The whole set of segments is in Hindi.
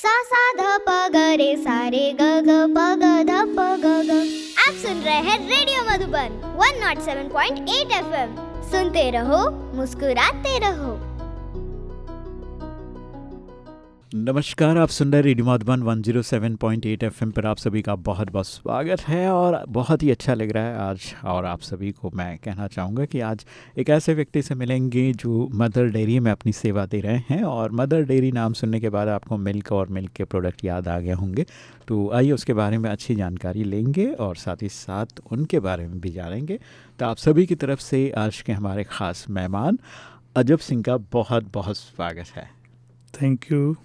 सा सा ध प ग रे सा रे ग ग प ग ध प ग ग। आप सुन रहे हैं रेडियो मधुबन 107.8 एफएम सुनते रहो, मुस्कुराते रहो। नमस्कार, आप सुन रहे रेडियो मधुबन 107.8 एफएम पर आप सभी का बहुत बहुत स्वागत है और बहुत ही अच्छा लग रहा है आज और आप सभी को मैं कहना चाहूँगा कि आज एक ऐसे व्यक्ति से मिलेंगे जो मदर डेयरी में अपनी सेवा दे रहे हैं और मदर डेयरी नाम सुनने के बाद आपको मिल्क और मिल्क के प्रोडक्ट याद आ गए होंगे। तो आइए उसके बारे में अच्छी जानकारी लेंगे और साथ ही साथ उनके बारे में भी जानेंगे। तो आप सभी की तरफ़ से आज के हमारे ख़ास मेहमान अजब सिंह का बहुत बहुत स्वागत है। थैंक यू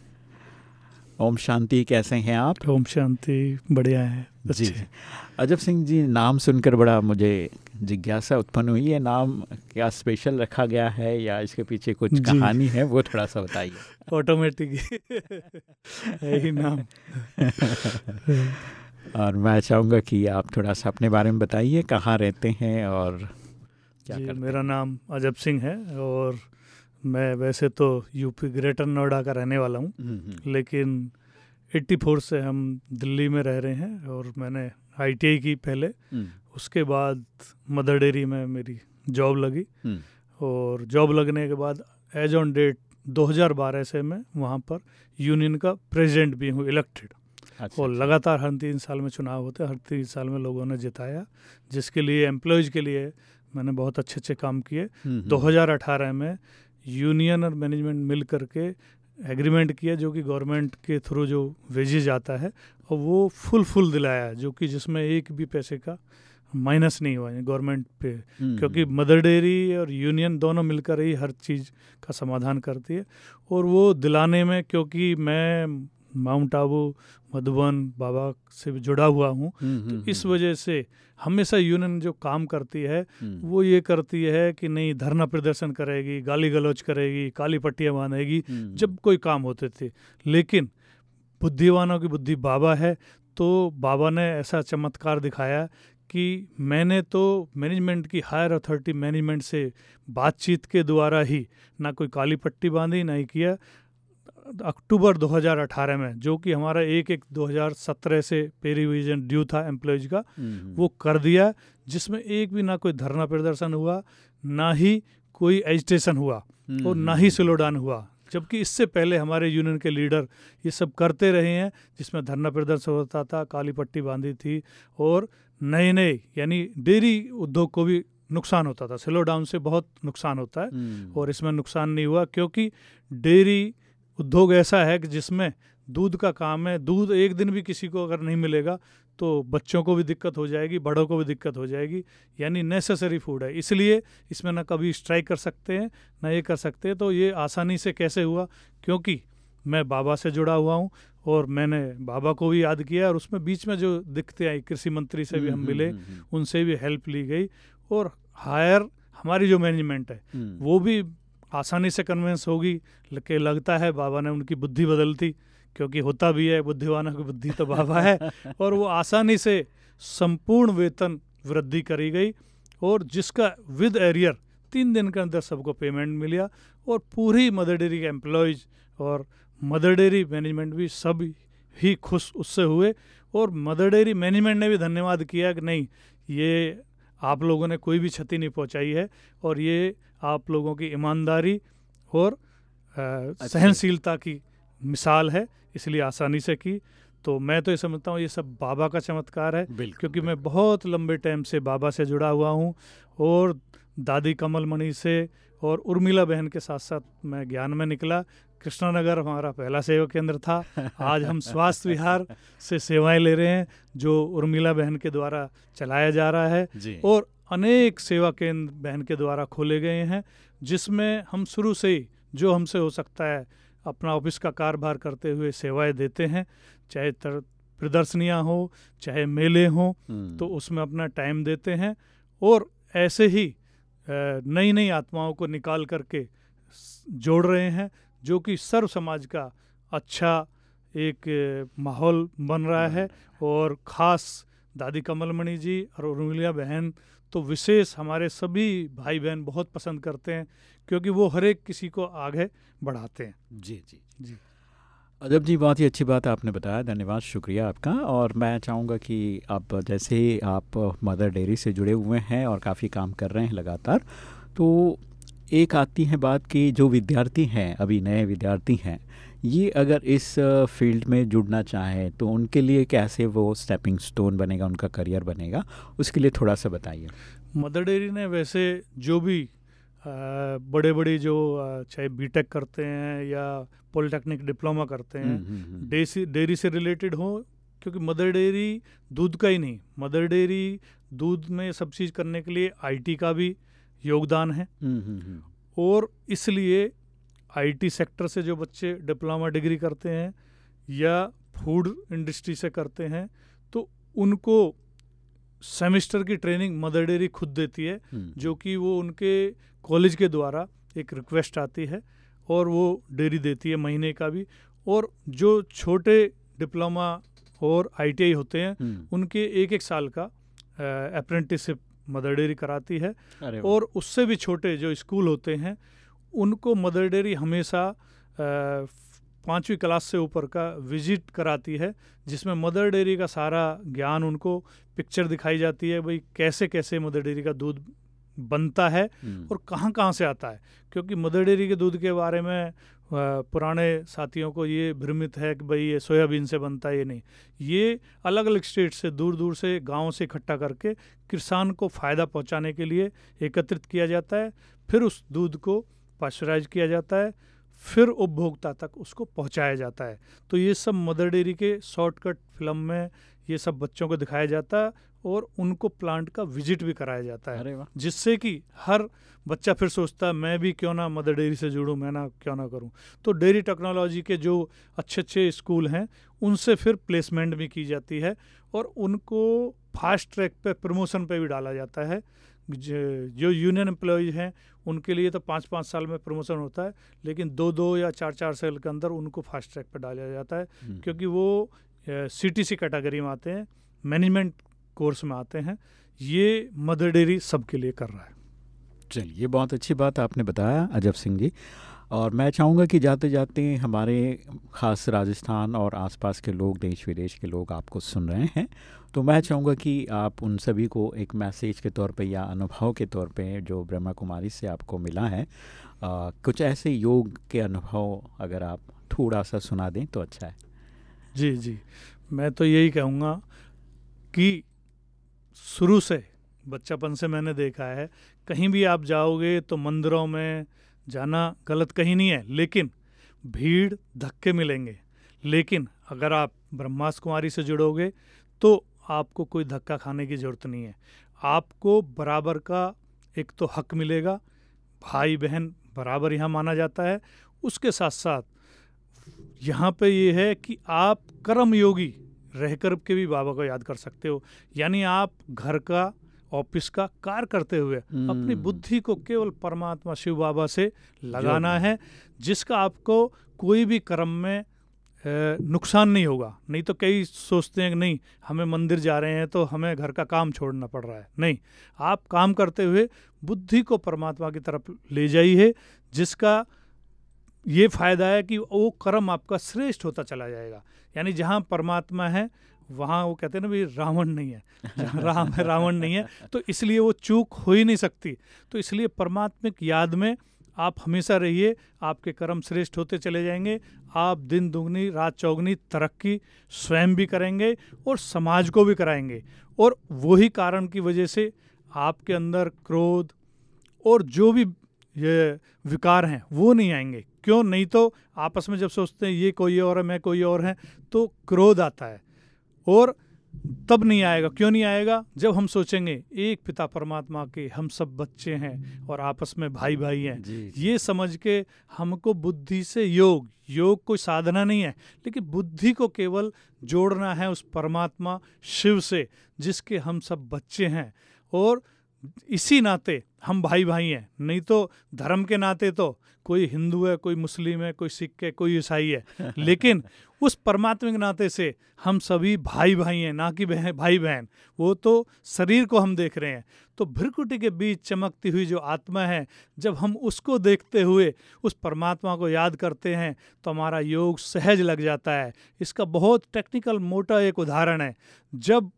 ओम शांति कैसे हैं आप? ओम शांति बढ़िया है जी अजब सिंह जी नाम सुनकर बड़ा मुझे जिज्ञासा उत्पन्न हुई। है नाम क्या स्पेशल रखा गया है या इसके पीछे कुछ कहानी है? वो थोड़ा सा बताइए। ऑटोमेटिक यही नाम। और मैं चाहूँगा कि आप थोड़ा सा अपने बारे में बताइए कहाँ रहते हैं और क्या जी मेरा नाम अजब सिंह है और मैं वैसे तो यूपी ग्रेटर नोएडा का रहने वाला हूँ हम्म, हम्म। लेकिन 84 से हम दिल्ली में रह रहे हैं और मैंने आईटीआई की पहले हम्म। उसके बाद मदर डेयरी में मेरी जॉब लगी और जॉब लगने के बाद एज ऑन डेट 2012 से मैं वहाँ पर यूनियन का प्रेसिडेंट भी हूँ इलेक्टेड अच्छा, और अच्छा। लगातार हर तीन साल में चुनाव होते हर तीन साल में लोगों ने जिताया जिसके लिए एम्प्लॉयज़ के लिए मैंने बहुत अच्छे अच्छे काम किए 2018 में यूनियन और मैनेजमेंट मिल करके एग्रीमेंट किया जो कि गवर्नमेंट के थ्रू जो वेजेज आता है और वो फुल फुल दिलाया जो कि जिसमें एक भी पैसे का माइनस नहीं हुआ गवर्नमेंट पे हम्म, क्योंकि मदर। डेयरी और यूनियन दोनों मिलकर ही हर चीज़ का समाधान करती है और वो दिलाने में क्योंकि मैं माउंट आबू मधुबन बाबा से जुड़ा हुआ हूँ हम्म, तो इस वजह से हमेशा यूनियन जो काम करती है हम्म। वो ये करती है कि नहीं धरना प्रदर्शन करेगी गाली गलौज करेगी काली पट्टियाँ बांधेगी हम्म। जब कोई काम होते थे लेकिन बुद्धिवानों की बुद्धि बाबा है तो बाबा ने ऐसा चमत्कार दिखाया कि मैंने तो मैनेजमेंट की हायर अथॉरिटी मैनेजमेंट से बातचीत के द्वारा ही ना कोई काली पट्टी बांधी ना ही किया अक्टूबर 2018 में जो कि हमारा एक एक 2017 से पे रिविजन ड्यू था एम्प्लॉयज़ का हम्म, हम्म। वो कर दिया जिसमें एक भी ना कोई धरना प्रदर्शन हुआ ना ही कोई एजिटेशन हुआ हम्म, और ना ही स्लोडान हुआ जबकि इससे पहले हमारे यूनियन के लीडर ये सब करते रहे हैं जिसमें धरना प्रदर्शन होता था काली पट्टी बांधी थी और नए नए यानी डेयरी उद्योग को भी नुकसान होता था स्लो डाउन से बहुत नुकसान होता है और इसमें नुकसान नहीं हुआ क्योंकि डेयरी उद्योग ऐसा है कि जिसमें दूध का काम है दूध एक दिन भी किसी को अगर नहीं मिलेगा तो बच्चों को भी दिक्कत हो जाएगी बड़ों को भी दिक्कत हो जाएगी यानी नेसेसरी फ़ूड है। इसलिए इसमें ना कभी स्ट्राइक कर सकते हैं ना ये कर सकते हैं तो ये आसानी से कैसे हुआ? क्योंकि मैं बाबा से जुड़ा हुआ हूँ और मैंने बाबा को भी याद किया और उसमें बीच में जो दिक्कतें आई कृषि मंत्री से भी हम हम्म, मिले हम्म, हम्म, उनसे भी हेल्प ली गई और हायर हमारी जो मैनेजमेंट है वो भी आसानी से कन्विंस होगी कि लगता है बाबा ने उनकी बुद्धि बदलती क्योंकि होता भी है बुद्धिवानों की बुद्धि तो बाबा है और वो आसानी से संपूर्ण वेतन वृद्धि करी गई और जिसका विद एरियर तीन दिन के अंदर सबको पेमेंट मिला और पूरी मदर डेयरी के एम्प्लॉयज़ और मदर डेयरी मैनेजमेंट भी सब ही खुश उससे हुए और मदर डेयरी मैनेजमेंट ने भी धन्यवाद किया कि नहीं ये आप लोगों ने कोई भी क्षति नहीं पहुंचाई है और ये आप लोगों की ईमानदारी और। सहनशीलता की मिसाल है इसलिए आसानी से की तो मैं तो ये समझता हूँ ये सब बाबा का चमत्कार है क्योंकि मैं बहुत लंबे टाइम से बाबा से जुड़ा हुआ हूँ और दादी कमल मणि से और उर्मिला बहन के साथ साथ मैं ज्ञान में निकला कृष्णानगर हमारा पहला सेवा केंद्र था आज हम स्वास्थ्य विहार से सेवाएँ ले रहे हैं जो उर्मिला बहन के द्वारा चलाया जा रहा है और अनेक सेवा केंद्र बहन के द्वारा खोले गए हैं जिसमें हम शुरू से ही जो हमसे हो सकता है अपना ऑफ़िस का कारोबार करते हुए सेवाएँ देते हैं चाहे प्रदर्शनियाँ हो चाहे मेले हों हम्म। तो उसमें अपना टाइम देते हैं और ऐसे ही नई नई आत्माओं को निकाल करके जोड़ रहे हैं जो कि सर्व समाज का अच्छा एक माहौल बन रहा है। और ख़ास दादी कमलमणि जी और उर्मिला बहन तो विशेष हमारे सभी भाई बहन बहुत पसंद करते हैं क्योंकि वो हर एक किसी को आगे बढ़ाते हैं। जी जी। जी। अजब जी बहुत ही अच्छी बात आपने बताया। धन्यवाद शुक्रिया आपका। और मैं चाहूँगा कि आप जैसे ही आप मदर डेयरी से जुड़े हुए हैं और काफ़ी काम कर रहे हैं लगातार तो एक आती है बात कि जो विद्यार्थी हैं अभी नए विद्यार्थी हैं ये अगर इस फ़ील्ड में जुड़ना चाहें तो उनके लिए कैसे वो स्टेपिंग स्टोन बनेगा उनका करियर बनेगा उसके लिए थोड़ा सा बताइए मदर डेयरी ने वैसे जो भी बड़े बड़े जो चाहे बीटेक करते हैं या पॉलिटेक्निक डिप्लोमा करते हैं हम्म, हम्म, हम्म। डेयरी से रिलेटेड हो क्योंकि मदर डेयरी दूध का ही नहीं मदर डेयरी दूध में सब चीज़ करने के लिए आईटी का भी योगदान है और इसलिए आईटी सेक्टर से जो बच्चे डिप्लोमा डिग्री करते हैं या फ़ूड इंडस्ट्री से करते हैं तो उनको सेमेस्टर की ट्रेनिंग मदर डेयरी खुद देती है हम्म। जो कि वो उनके कॉलेज के द्वारा एक रिक्वेस्ट आती है और वो डेयरी देती है महीने का भी और जो छोटे डिप्लोमा और आईटीआई होते हैं हम्म। उनके एक एक साल का अप्रेंटिसशिप मदर डेयरी कराती है और उससे भी छोटे जो स्कूल होते हैं उनको मदर डेयरी हमेशा पाँचवीं क्लास से ऊपर का विज़िट कराती है जिसमें मदर डेयरी का सारा ज्ञान उनको पिक्चर दिखाई जाती है भाई कैसे कैसे मदर डेयरी का दूध बनता है हम्म। और कहाँ कहाँ से आता है क्योंकि मदर डेयरी के दूध के बारे में पुराने साथियों को ये भ्रमित है कि भाई ये सोयाबीन से बनता है ये नहीं। ये अलग अलग स्टेट से दूर दूर से, गाँव से इकट्ठा करके किसान को फ़ायदा पहुँचाने के लिए एकत्रित किया जाता है, फिर उस दूध को पाश्चराइज किया जाता है, फिर उपभोक्ता तक उसको पहुँचाया जाता है। तो ये सब मदर डेयरी के शॉर्टकट फ़िल्म में ये सब बच्चों को दिखाया जाता है और उनको प्लांट का विज़िट भी कराया जाता है। जिससे कि हर बच्चा फिर सोचता है मैं भी क्यों ना मदर डेयरी से जुड़ूं मैं ना क्यों ना करूँ? तो डेयरी टेक्नोलॉजी के जो अच्छे अच्छे स्कूल हैं उनसे फिर प्लेसमेंट भी की जाती है और उनको फास्ट ट्रैक पे प्रमोशन पे भी डाला जाता है। जो यूनियन एम्प्लॉयज़ हैं उनके लिए तो पाँच पाँच साल में प्रमोशन होता है लेकिन दो दो या चार चार साल के अंदर उनको फास्ट ट्रैक पर डाला जाता है। हम्म। क्योंकि वो सी टी सी कैटेगरी में आते हैं मैनेजमेंट कोर्स में आते हैं ये मदर डेयरी सबके लिए कर रहा है। चलिए बहुत अच्छी बात आपने बताया अजब सिंह जी। और मैं चाहूँगा कि जाते जाते हमारे ख़ास राजस्थान और आसपास के लोग देश विदेश के लोग आपको सुन रहे हैं। तो मैं चाहूँगा कि आप उन सभी को एक मैसेज के तौर पे या अनुभव के तौर पे जो ब्रह्मा कुमारी से आपको मिला है आ, कुछ ऐसे योग के अनुभव अगर आप थोड़ा सा सुना दें तो अच्छा है। जी जी। मैं तो यही कहूँगा कि शुरू से, बच्चापन से मैंने देखा है, कहीं भी आप जाओगे तो मंदिरों में जाना गलत कहीं नहीं है, लेकिन भीड़ धक्के मिलेंगे। लेकिन अगर आप ब्रह्मास कुमारी से जुड़ोगे तो आपको कोई धक्का खाने की ज़रूरत नहीं है। आपको बराबर का एक तो हक मिलेगा भाई बहन बराबर यहाँ माना जाता है। उसके साथ साथ यहाँ पे ये है कि आप कर्म योगी रह कर के भी बाबा को याद कर सकते हो। यानी आप घर का ऑफ़िस का कार्य करते हुए अपनी हम्म। बुद्धि को केवल परमात्मा शिव बाबा से लगाना है जिसका आपको कोई भी कर्म में नुकसान नहीं होगा। नहीं तो कई सोचते हैं कि नहीं हमें मंदिर जा रहे हैं तो हमें घर का काम छोड़ना पड़ रहा है। नहीं आप काम करते हुए बुद्धि को परमात्मा की तरफ़ ले जाइए जिसका ये फ़ायदा है कि वो कर्म आपका श्रेष्ठ होता चला जाएगा। यानी जहाँ परमात्मा है, वहाँ वो कहते हैं ना, भाई, रावण नहीं है। राम है, रावण नहीं है। तो इसलिए वो चूक हो ही नहीं सकती। तो इसलिए परमात्मिक याद में आप हमेशा रहिए, आपके कर्म श्रेष्ठ होते चले जाएँगे। आप दिन दुगनी, रात चौगनी तरक्की स्वयं भी करेंगे और समाज को भी कराएँगे। और वही कारण की वजह से आपके अंदर क्रोध और जो भी ये विकार हैं, वो नहीं आएँगे। क्यों? नहीं तो आपस में जब सोचते हैं ये कोई और है मैं कोई और है तो क्रोध आता है। और तब नहीं आएगा। क्यों नहीं आएगा? जब हम सोचेंगे एक पिता परमात्मा के हम सब बच्चे हैं और आपस में भाई भाई हैं। ये समझ के हमको बुद्धि से योग योग कोई साधना नहीं है लेकिन बुद्धि को केवल जोड़ना है उस परमात्मा शिव से जिसके हम सब बच्चे हैं। और इसी नाते हम भाई भाई हैं। नहीं तो धर्म के नाते तो कोई हिंदू है कोई मुस्लिम है कोई सिख है कोई ईसाई है। लेकिन उस परमात्मिक नाते से हम सभी भाई भाई हैं ना कि बहन भाई बहन वो तो शरीर को हम देख रहे हैं। तो भ्रकुटी के बीच चमकती हुई जो आत्मा है जब हम उसको देखते हुए उस परमात्मा को याद करते हैं तो हमारा योग सहज लग जाता है। इसका बहुत टेक्निकल मोटा एक उदाहरण है। जब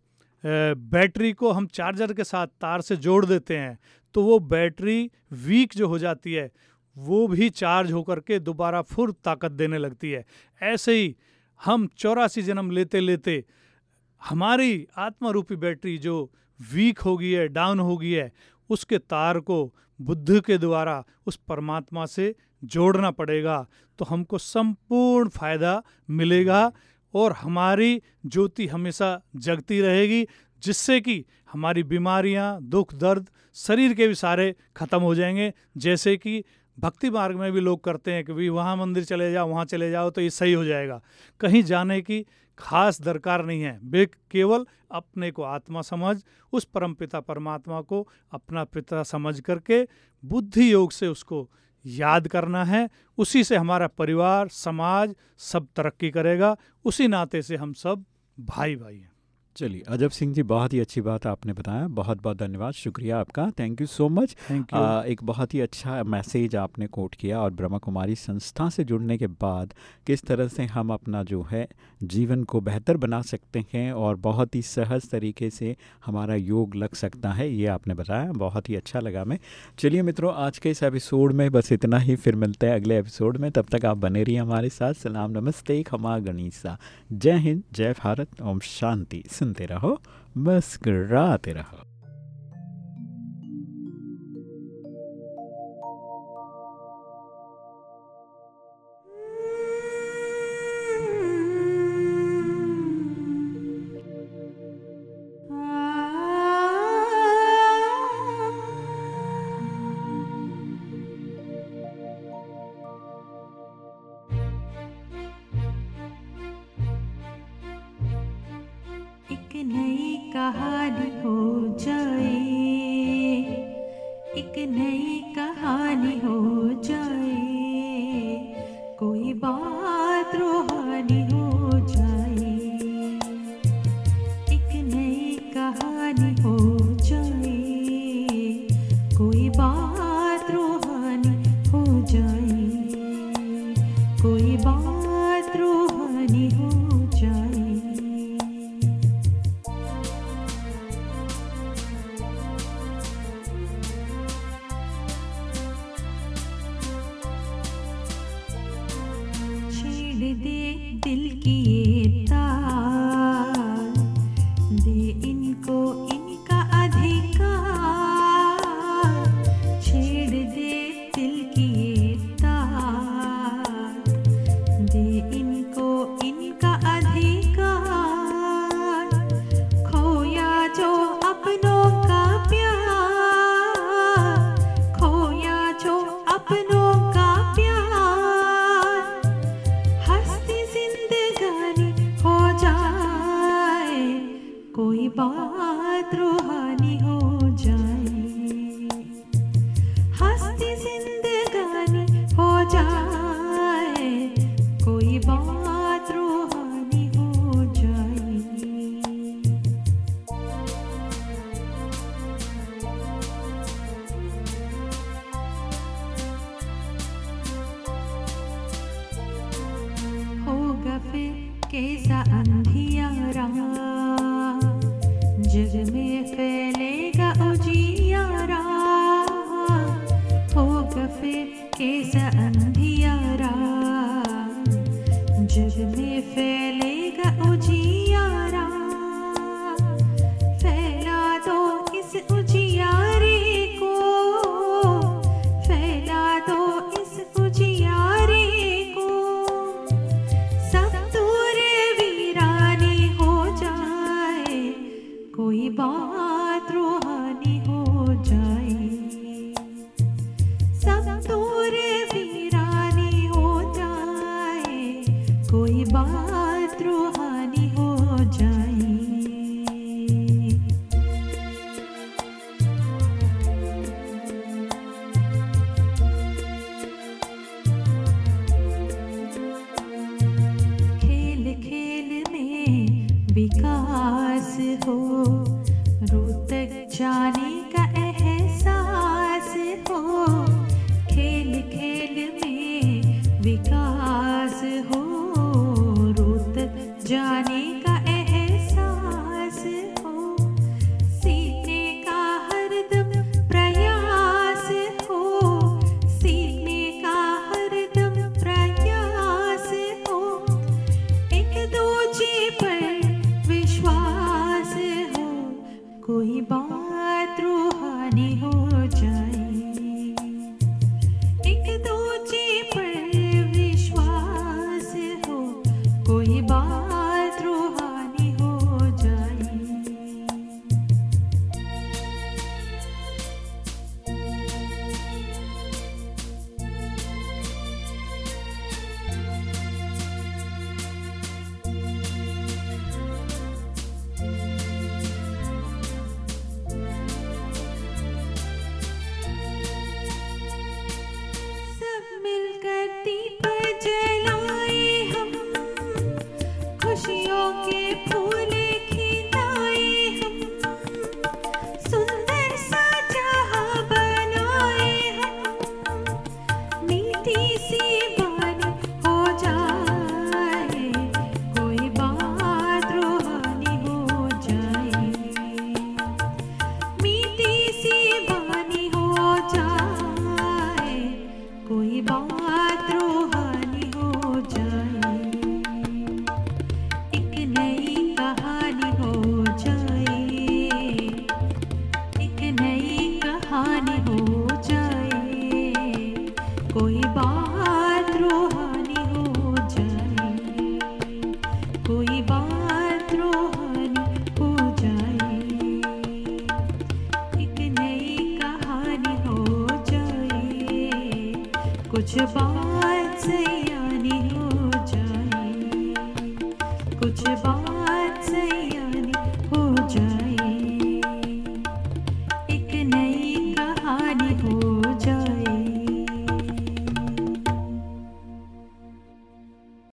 बैटरी को हम चार्जर के साथ तार से जोड़ देते हैं तो वो बैटरी वीक जो हो जाती है, वो भी चार्ज होकर के दोबारा फुर ताकत देने लगती है। ऐसे ही हम चौरासी जन्म लेते लेते हमारी आत्मा रूपी बैटरी जो वीक हो गई है, डाउन हो गई है, उसके तार को बुद्ध के द्वारा उस परमात्मा से जोड़ना पड़ेगा तो हमको संपूर्ण फ़ायदा मिलेगा। और हमारी ज्योति हमेशा जगती रहेगी, जिससे कि हमारी बीमारियाँ, दुख, दर्द शरीर के भी सारे खत्म हो जाएँगे। जैसे कि भक्ति मार्ग में भी लोग करते हैं कि भाई, वहाँ मंदिर चले जाओ, वहाँ चले जाओ तो ये सही हो जाएगा। कहीं जाने की खास दरकार नहीं है। वे केवल अपने को आत्मा समझ, उस परम पिता परमात्मा को अपना पिता समझ करके बुद्धि योग से उसको याद करना है। उसी से हमारा परिवार, समाज सब तरक्की करेगा। उसी नाते से हम सब भाई भाई हैं। चलिए अजब सिंह जी बहुत ही अच्छी बात आपने बताया। बहुत बहुत धन्यवाद शुक्रिया आपका। थैंक यू सो मच एक बहुत ही अच्छा मैसेज आपने कोट किया और ब्रह्मा कुमारी संस्था से जुड़ने के बाद किस तरह से हम अपना जो है जीवन को बेहतर बना सकते हैं और बहुत ही सहज तरीके से हमारा योग लग सकता है ये आपने बताया। बहुत ही अच्छा लगा मैं चलिए मित्रों आज के इस एपिसोड में बस इतना ही। फिर मिलते हैं अगले एपिसोड में। तब तक आप बने रहिए हमारे साथ। सलाम नमस्ते खमा गणिसा। जय हिंद जय भारत। ओम शांति। सुनते रहो मुस्कराते रहो। बात